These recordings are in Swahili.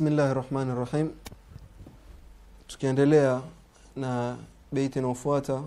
bismillahi Rahmanir rahim tukiendelea na beiti inayofuata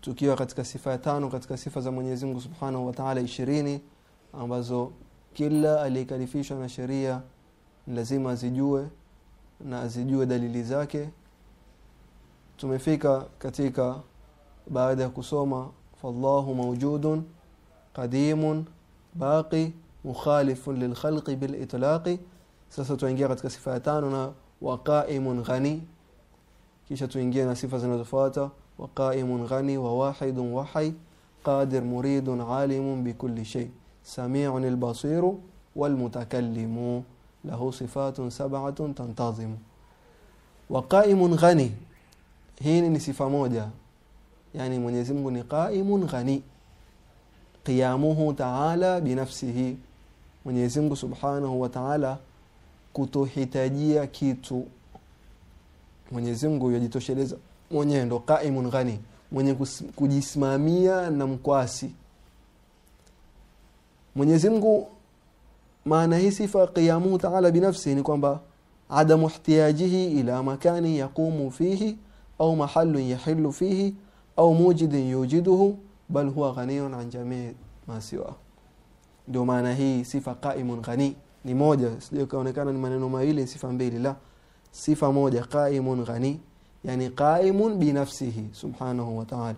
tukiwa katika sifa ya tano katika sifa za mwenyezi mungu subhanahu wa taala ishirini ambazo kila aliyekalifishwa na sheria lazima azijue na azijue dalili zake. Tumefika katika baada ya kusoma fallahu maujudun qadimun baqi mukhalifun lilkhalqi bilitlaqi sasa tuingia katika sifa ya tano na waqaimun ghani kisha tuingie na sifa zinazofuata waqaimun ghani wa wahidun wahai qadir muridun alimun bikulli shay samiun albasiru walmutakallimu lahu sifatun sab'atun tantazimu waqaimun ghani hii ni sifa moja yani Mwenyezi Mungu ni qaimun ghani qiyamuhu ta'ala binafsihi Mwenyezi Mungu Subhanahu wa Ta'ala kutohitajia kitu. Mwenyezi Mungu yajitosheleza. Mwenyewe ndo qaimun ghani. Mwenye kujisimamia na mkwasi. Mwenyezi Mungu maana hii sifa qiyamuhu ta'ala binafsi ni kwamba adamu ihtiyajihi ila makani yaqumu fihi au mahalun yahilu fihi au mujidin yujiduhu bal huwa ghaniyun an jamii ma siwa. Ndio maana hii sifa qaimun ghani ni moja sije kaonekana ni maneno mawili sifa mbili. La sifa moja qaimun ghani yani qaimun binafsihi subhanahu wa ta'ala.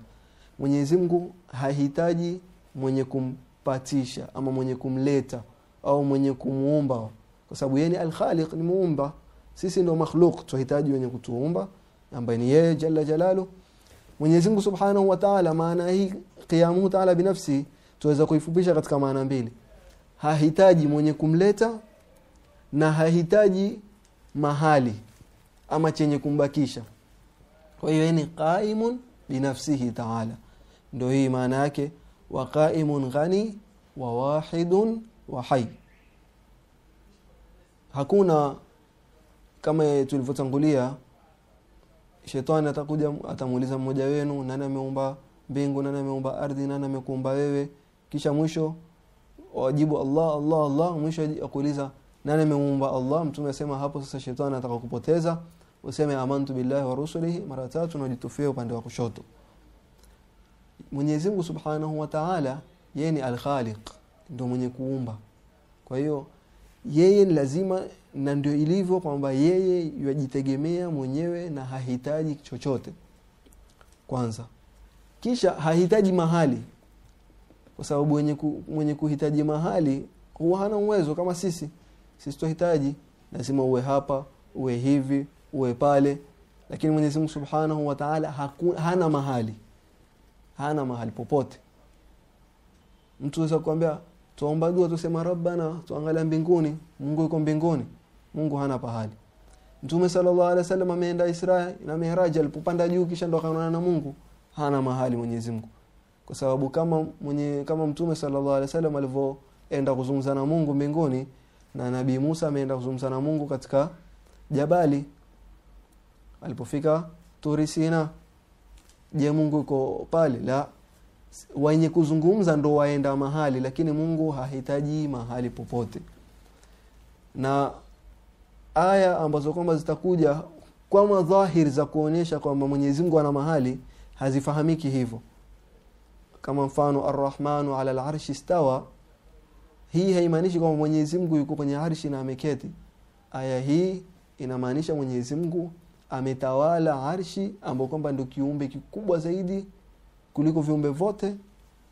Mwenyezi Mungu hahitaji mwenye kumpatisha ama mwenye kumleta au mwenye kumuumba. Kwa sababu yeye ni al-Khaliq ni muumba. Sisi ndio makhluq tunahitaji wenye kutuumba ambaye ni yeye jalla jalalu. Mwenyezi Mungu Subhanahu wa Ta'ala maana hii qiyamuhu ta'ala binafsi tuweza kuifupisha katika maana mbili hahitaji mwenye kumleta na hahitaji mahali ama chenye kumbakisha. Kwa hiyo ni qaimun binafsihi ta'ala. Ndio hii maana yake wa qaimun ghani wa wahidun wa hai hakuna kama tulivyotangulia shetani atakuja atamuuliza mmoja wenu nani ameumba mbingu nani ameumba ardhi nani amekuumba wewe? Kisha mwisho wajibu Allah Allah Allah. Mwisho akuuliza nani ameumba Allah? Mtume asema hapo sasa shetani anataka kupoteza useme amantu billahi wa rusulihi. Mara tatu na ujitufie upande wa kushoto. Mwenyezi Mungu Subhanahu wa Ta'ala yeye ni al-Khaliq ndio mwenye kuumba. Kwa hiyo yeye ni lazima na ndio ilivyo kwamba yeye yajitegemea mwenyewe na hahitaji chochote. Kwanza. Kisha hahitaji mahali kwa sababu mwenye, ku, mwenye kuhitaji mahali huwa hana uwezo kama sisi. Sisi tuhitaji lazima uwe hapa uwe hivi uwe pale. Lakini Mwenyezi Mungu Subhanahu wa Ta'ala hana mahali. Hana mahali popote. Mtu anaweza kuambia tuomba dua tusema rabbana tuangalia mbinguni Mungu yuko mbinguni. Mungu hana pahali. Mtume sallallahu alaihi wasallam ameenda Isra na Mi'raj alipopanda juu kisha ndo akaonana na Mungu. Hana mahali Mwenyezi Mungu kwa sababu kama mwenye kama Mtume sallallahu alaihi wasallam alivyoenda kuzungumza na Mungu mbinguni na Nabii Musa ameenda kuzungumza na Mungu katika jabali alipofika Turi Sina je Mungu yuko pale? La. Wenye kuzungumza ndo waenda mahali lakini Mungu hahitaji mahali popote. Na aya ambazo kwamba zitakuja kwa madhahiri za kuonyesha kwamba Mwenyezi Mungu ana mahali hazifahamiki hivyo kama mfano arrahmanu ala al-arshi stawa hii haimaanishi kwamba Mwenyezi Mungu yuko kwenye arshi na ameketi. Aya hii inamaanisha Mwenyezi Mungu ametawala arshi ambao kwamba ndio kiumbe kikubwa zaidi kuliko viumbe vote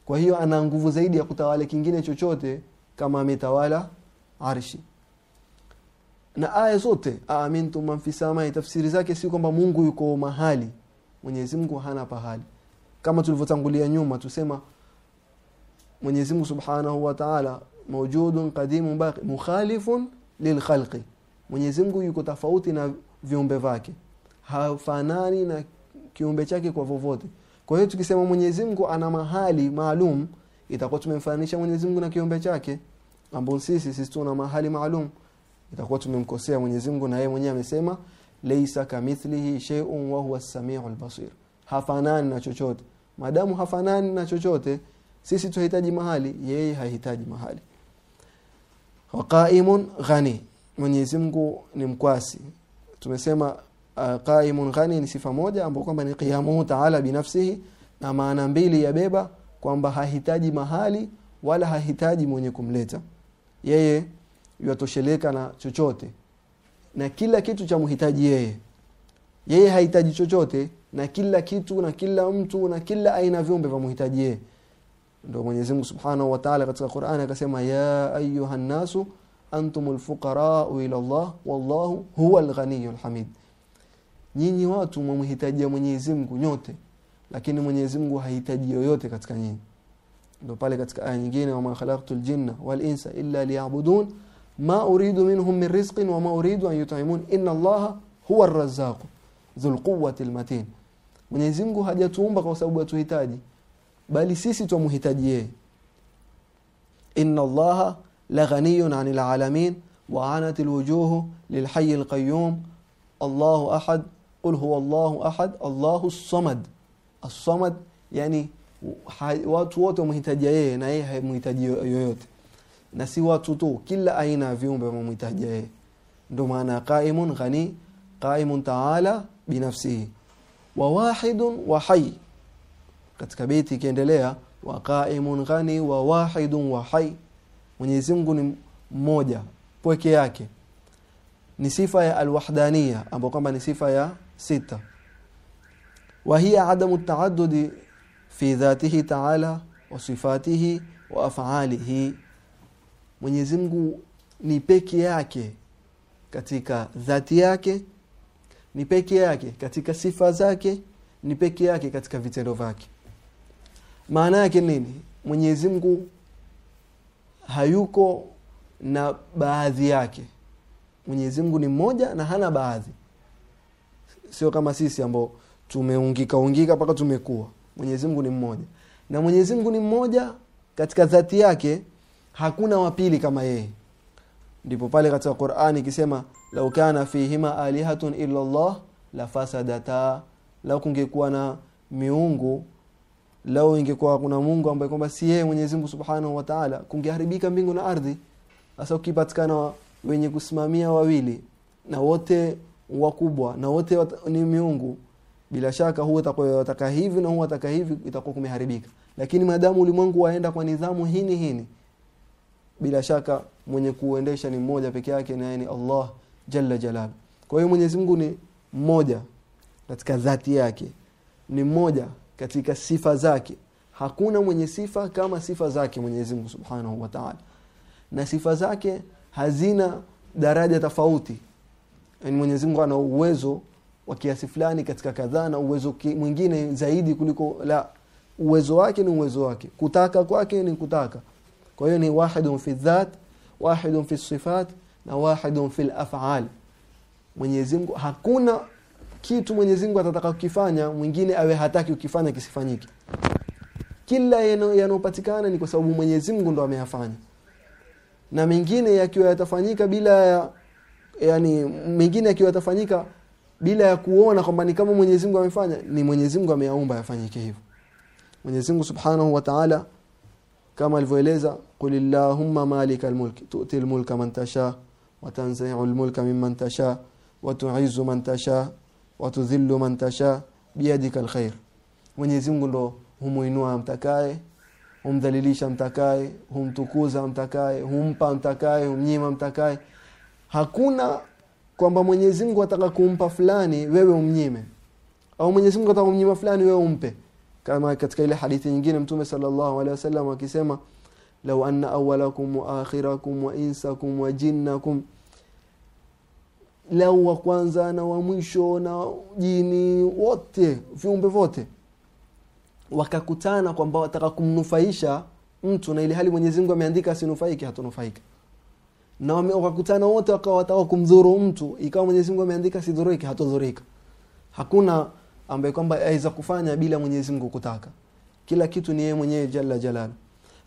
kwa hiyo ana nguvu zaidi ya kutawala kingine chochote kama ametawala arshi. Na aya zote amintum man fi samai tafsiri zake si kwamba Mungu yuko mahali. Mwenyezi Mungu hana pahali kama tulivyotangulia nyuma tusema Mwenyezi Mungu Subhanahu wa Ta'ala mawjudun qadimun baqi mukhalifun lilkhalqi. Mwenyezi Mungu yuko tofauti na viumbe vake hafanani na kiumbe chake kwa vovote. Kwa hiyo tukisema Mwenyezi Mungu ana mahali maalum itakuwa tumemfananisha Mwenyezi Mungu na kiumbe chake. Ambao sisi sisi tuna mahali maalum. Itakuwa tumemkosea Mwenyezi Mungu na yeye mwenyewe amesema laysa kamithlihi shay'un wa huwa as-sami'ul basir. Hafanani na chochote madamu hafanani na chochote sisi tunahitaji mahali yeye hahitaji mahali. Waqaimun ghani mwenyezi mungu ni mkwasi. Tumesema uh, qaimun ghani ni sifa moja ambayo kwamba ni qiyamuhu taala binafsihi na maana mbili yabeba kwamba hahitaji mahali wala hahitaji mwenye kumleta. Yeye yatosheleka na chochote. Na kila kitu cha mhitaji yeye. Yeye hahitaji chochote na kila kitu na kila mtu na kila aina viumbe vamhitaji yeye ndo mwenyezi mungu subhanahu wataala katika qurani akasema ya ayuha nasu antum lfuqarau ila llah wallahu huwa lghaniyu lhamid nyinyi watu mwamhitajia mwenyezi mungu nyote lakini mwenyezi mungu hahitaji yoyote katika nyinyi. Ndo pale katika aya nyingine wama jinna ljinna walinsa illa liyabudun ma uridu minhum min rizqin wama uridu an yut'imun inna allaha huwa quwwati dhulquwati lmatin mwenyezi mungu hajatuumba kwa sababu atuhitaji, bali sisi twamhitaji yeye. Inna allaha laghaniyun ani lalamin waanat lwujuhu lilhayi lqayum allahu ahad qul huwa allahu ahad allahu samad assamad yani watu wote wamhitajia yeye na yeye hamhitaji yoyote. Na si watu tu kila aina ya viumbe wamemhitajia yeye. Ndo maana qaimun ghani qaimun taala binafsihi wa wahidun wa hai katika beti ikiendelea wa qaimun ghani wa wahidun wa hai mwenyezi mungu ni mmoja pweke yake. Ni sifa ya alwahdania ambayo kwamba ni sifa ya sita. Wa hiya adamu taadudi fi dhatihi taala wa sifatihi wa afalihi. Mwenyezi mungu ni peke yake katika dhati yake ni peke yake katika sifa zake ni peke yake katika vitendo vyake. Maana yake nini? Mwenyezi mungu hayuko na baadhi yake. Mwenyezi mungu ni mmoja na hana baadhi. Sio kama sisi ambao tumeungika ungika mpaka tumekuwa mwenyezi mungu ni mmoja. Na mwenyezi mungu ni mmoja katika dhati yake hakuna wapili kama yeye ndipo pale katika qurani ikisema lau kana fihima alihatun illa Allah la fasadata. Lau kungekuwa na miungu lau ingekuwa kuna mungu ambaye kwamba si yeye mwenyezi mungu subhanahu wa taala kungeharibika mbingu na ardhi. Sasa ukipatikana wenye kusimamia wawili na wote wakubwa na wote wat, ni miungu bila shaka huwa wataka hivi na huwa wataka hivi itakuwa kumeharibika. Lakini maadamu ulimwengu waenda kwa nidhamu hini hini bila shaka mwenye kuendesha ni mmoja peke yake naye ni allah jalla jalal kwa hiyo mwenyezi mungu ni mmoja katika dhati yake ni mmoja katika sifa zake. Hakuna mwenye sifa kama sifa zake mwenyezi mungu subhanahu wa taala. Na sifa zake hazina daraja tofauti. Yani mwenyezi mungu ana uwezo wa kiasi fulani katika kadhaa na uwezo mwingine zaidi kuliko la uwezo wake ni uwezo wake. Kutaka kwake ni kutaka kwa hiyo ni wahidun fi dhat wahidun fi sifat na wahidun fi af'al mwenyezi mungu hakuna kitu mwenyezi mungu atataka kukifanya mwingine awe hataki ukifanya kisifanyike. Kila yanayopatikana ni kwa sababu mwenyezi mungu ndo ameyafanya. Na mengine yakiwa yatafanyika bila ya yani mengine yakiwa yatafanyika bila ya kuona kwamba ni kama mwenyezi mungu amefanya ni mwenyezi mungu ameyaumba yafanyike hivyo. Mwenyezi mungu subhanahu wa taala kama alivyoeleza qul illahumma malika lmulki tuti lmulka man tasha watanziu lmulka mimman tasha watuizu man tasha watudhillu man tasha biyadika lkhair mwenyezi mungu ndo humuinua mtakaye humdhalilisha mtakaye humtukuza mtakaye humpa mtakaye humnyima mtakaye hakuna kwamba mwenyezi mungu ataka kumpa fulani wewe umnyime. Au mwenyezi mungu ataka kumnyima fulani wewe umpe kama katika ile hadithi nyingine mtume sallallahu alehi wasallam akisema lau anna awalakum wa akhirakum wa insakum wa jinnakum. Lau wa kwanza na wa mwisho na jini wote viumbe vote wakakutana kwamba wataka kumnufaisha mtu na ili hali mwenyezi mungu ameandika asinufaike hatunufaika na wakakutana wote wakawa wataka kumdhuru mtu ikawa mwenyezi mungu ameandika sidhurike hatodhurika. Hakuna ambaye kwamba aweza kufanya bila mwenyezi mungu kutaka. Kila kitu ni yeye mwenyewe jalla jalal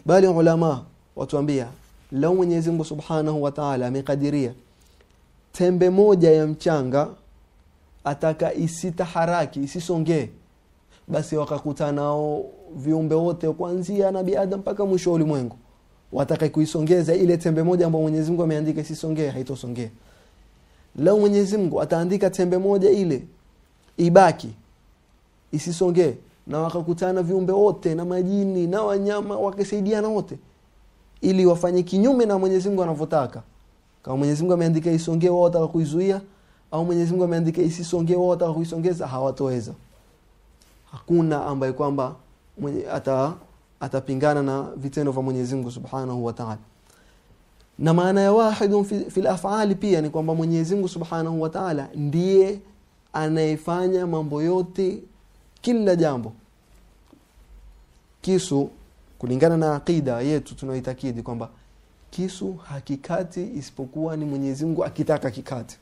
bali ulama watuambia lau mwenyezi mungu subhanahu wa taala amekadiria tembe moja ya mchanga ataka isitaharaki isisongee basi wakakutanao viumbe wote kuanzia nabi adam mpaka mwisho ulimwengu. Wataka kuisongeza ile tembe moja ambayo Mwenyezi Mungu ameandika isisongee haitosongea lau Mwenyezi Mungu ataandika tembe moja ile ibaki isisongee. Na wakakutana viumbe wote na majini na wanyama wakisaidiana wote ili wafanye kinyume na Mwenyezi Mungu anavyotaka. Kama Mwenyezi Mungu ameandika isongee wao wataka kuizuia au Mwenyezi Mungu ameandika isisongee wao wataka kuisongeza hawatoweza. Hakuna ambaye kwamba ata atapingana na vitendo vya Mwenyezi Mungu Subhanahu wa Ta'ala. Na maana ya wahidun fi, fil pia ni kwamba Mwenyezi Mungu Subhanahu wa Ta'ala ndiye anayefanya mambo yote kila jambo. Kisu kulingana na aqida yetu tunaitakidi kwamba kisu hakikati isipokuwa ni Mwenyezi Mungu akitaka kikate.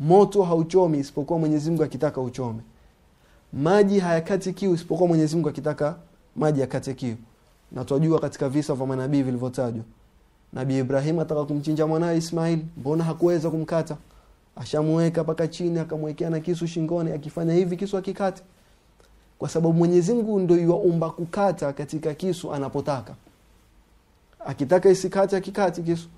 Moto hauchomi isipokuwa Mwenyezi Mungu akitaka uchome. Maji hayakati kiu isipokuwa Mwenyezi Mungu akitaka maji yakate kiu. Na twajua katika visa vya manabii vilivyotajwa. Nabii Ibrahim ataka kumchinja mwanawe Ismail mbona hakuweza kumkata? Ashamweka mpaka chini akamwekea na kisu shingoni akifanya hivi kisu akikate kwa sababu Mwenyezi Mungu ndio yuumba kukata katika kisu anapotaka. Akitaka isikate akikati kisu.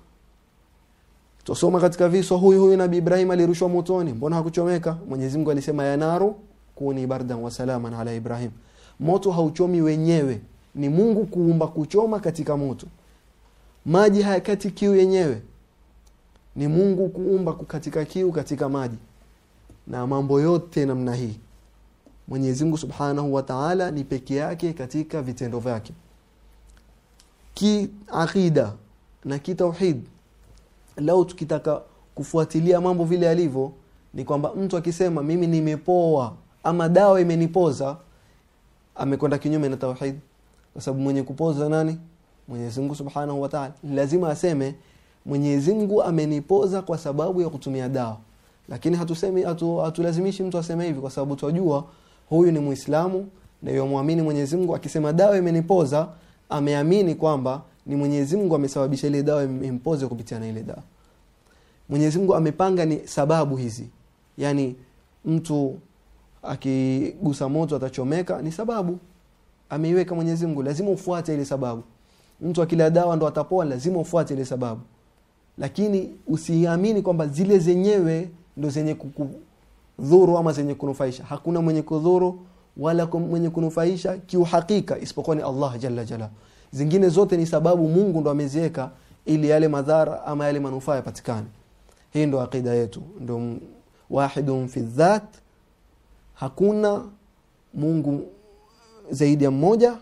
Tusoma katika viswa huyu huyu Nabii Ibrahim alirushwa motoni. Mbona hakuchomeka? Mwenyezi Mungu alisema ya naru kuni bardan wa salaman ala Ibrahim. Moto hauchomi wenyewe. Ni Mungu kuumba kuchoma katika moto. Maji hayakati kiu yenyewe. Ni Mungu kuumba kukatika kiu katika maji. Na mambo yote namna hii Mwenyezi Mungu Subhanahu wa Ta'ala ni peke yake katika vitendo vyake. Ki akida na kitauhid lau tukitaka kufuatilia mambo vile yalivyo ni kwamba mtu akisema mimi nimepoa ama dawa imenipoza amekwenda kinyume na tauhid. Kwa sababu mwenye kupoza nani? Mwenyezi Mungu Subhanahu wa Ta'ala. Lazima aseme Mwenyezi Mungu amenipoza kwa sababu ya kutumia dawa. Lakini hatusemi hatu, hatulazimishi mtu aseme hivi kwa sababu twajua huyu ni Muislamu na yomwamini akisema dawa imenipoza ameamini kwamba ni Mwenyezi Mungu amesababisha ile dawa impoze kupitia na ile dawa. Mwenyezi Mungu amepanga ni sababu hizi. Yani mtu akigusa moto atachomeka ni sababu. Ameiweka Mwenyezi Mungu lazima ufuate ile sababu. Mtu akila dawa ndo atapoa lazima ufuate ile sababu. Lakini usiamini kwamba zile zenyewe ndo zenye kukudhuru ama zenye kunufaisha. Hakuna mwenye kudhuru wala mwenye kunufaisha kiuhakika isipokuwa ni Allah jalla jala. Zingine zote ni sababu Mungu ndo ameziweka ili yale madhara ama yale manufaa yapatikane. Hii ndo akida yetu. Ndo wahidun fi dhat hakuna Mungu zaidi ya mmoja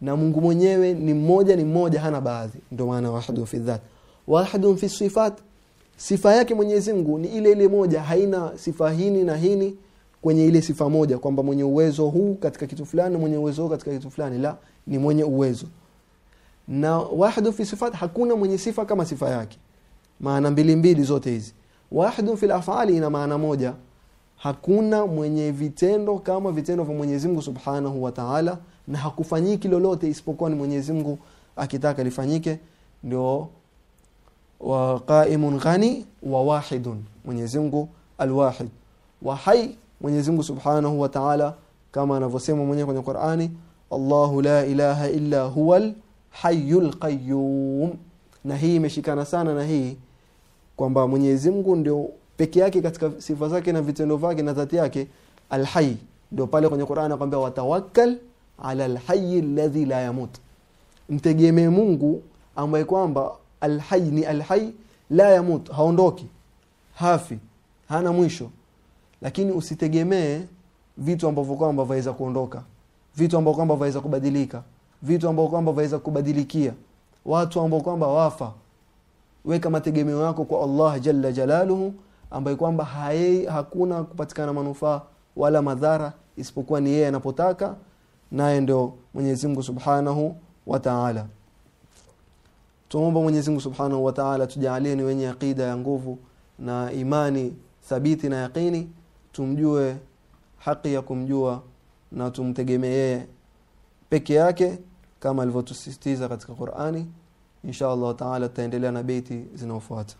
na Mungu mwenyewe ni mmoja ni mmoja hana baadhi. Ndio maana wahidun fi dhat wahidun fi sifat sifa yake Mwenyezi Mungu ni ile ile moja haina sifa hini na hini kwenye ile sifa moja kwamba mwenye uwezo huu katika kitu fulani mwenye uwezo huu katika kitu fulani. La ni mwenye uwezo. Na wahdu fi sifat hakuna mwenye sifa kama sifa yake. Maana mbili mbili zote hizi. Wahdu fil afali ina maana moja hakuna mwenye vitendo kama vitendo vya Mwenyezi Mungu Subhanahu wa Ta'ala na hakufanyiki lolote isipokuwa ni Mwenyezi Mungu akitaka lifanyike ndio wa qaimun ghani wa wahidun. Mwenyezi Mungu alwahid wa hai Mwenyezi Mungu Subhanahu wa Ta'ala kama anavyosema mwenyewe kwenye Qur'ani Allahu la ilaha illa huwal hayyul qayyum. Na hii imeshikana sana na hii kwamba Mwenyezi Mungu ndio peke yake katika sifa zake na vitendo vyake na dhati yake alhayy. Ndio pale kwenye Qur'ani anakuambia watawakkal ala alhayy alladhi la yamut. Mtegemee Mungu ambaye kwamba alhayy ni alhai la yamut haondoki hafi hana mwisho. Lakini usitegemee vitu ambavyo kwamba vaweza kuondoka vitu ambavyo kwamba vaweza kubadilika vitu ambavyo kwamba vaweza kubadilikia watu ambao kwamba wafa. Weka mategemeo yako kwa Allah jalla jalaluhu ambaye kwamba hakuna kupatikana manufaa wala madhara isipokuwa ni yeye anapotaka naye ndio Mwenyezi Mungu Subhanahu wa Ta'ala tuomba Mwenyezi Mungu Subhanahu wa Ta'ala tujalie ni wenye aqida ya nguvu na imani thabiti na yaqini tumjue haki ya kumjua na tumtegemee peke yake kama alivyotusisitiza katika Qur'ani. Insha Allah Ta'ala tutaendelea na beiti zinaofuata